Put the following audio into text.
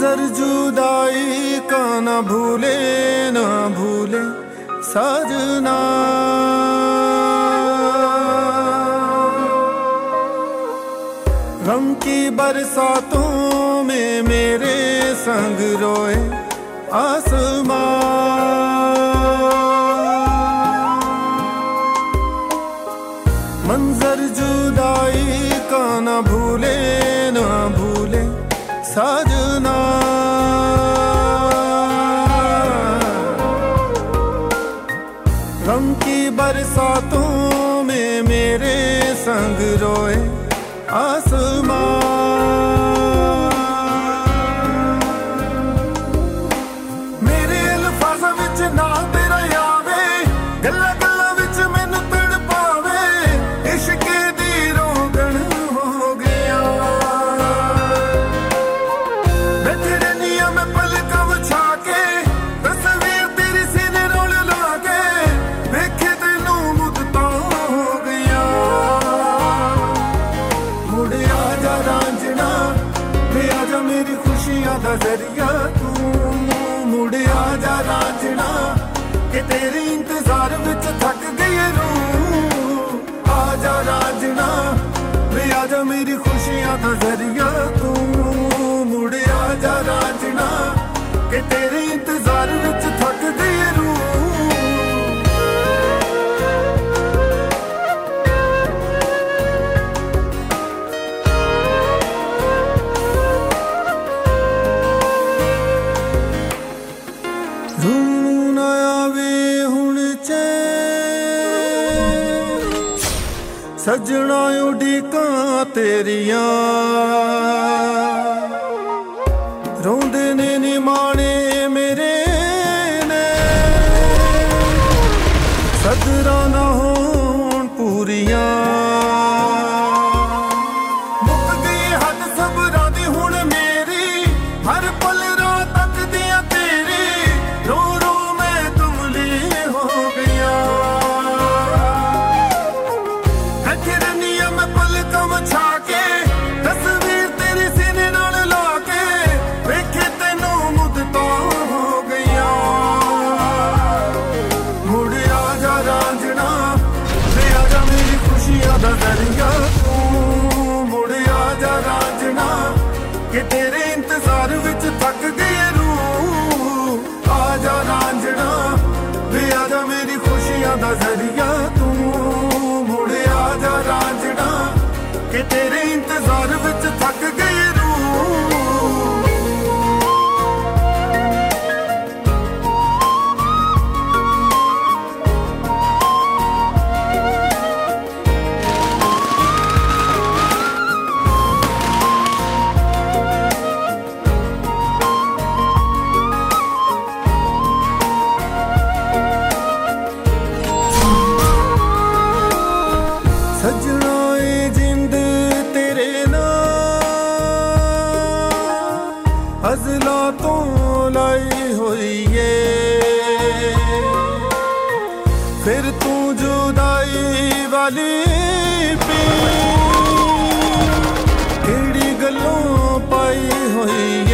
जर जुदाई का न भूले न भूले सजना गम की बरसातों में मेरे संग रोए आसमां गम की बरसातों में मेरे संग रोए आसमां ਖੁਸ਼ੀਆਂ ਤੂੰ ਮੁੜਿਆ ਜਾ ਰਾਜਣਾ, ਕਿ ਤੇਰੇ ਇੰਤਜ਼ਾਰ ਵਿੱਚ ਥੱਕ ਗਈ ਰੂਹ। ਆ ਜਾ ਰਾਂਝਣਾ ਵੇ ਆ ਜਾ ਮੇਰੀ ਖੁਸ਼ੀਆਂ ਦਾ ਜ਼ਰੀਆ। ਤੂੰ ਮੁੜਿਆ ਜਾ ਰਾਜਣਾ, ਕਿ ਤੇਰੇ ਇੰਤਜ਼ਾਰ ਵਿੱਚ ਥੱਕ ਸਜਣਾ ਉਡੀਕਾਂ ਤੇਰੀਆਂ। ਰੋਂਦੇ ਨੇ ਨਿਮਾਣੇ ਮੇਰੇ ਨੇ। ਸਦਰਾਂ ਖੁਸ਼ੀਆਂ ਦਾ ਅਜ਼ਲਾ ਤੋਂ ਲਾਈ ਹੋਈ ਏ। ਫਿਰ ਤੂੰ ਜੁਦਾਈ ਵਾਲੀ ਪੀ। ਕਿਹੜੀ ਗੱਲੋਂ ਪਾਈ ਹੋਈ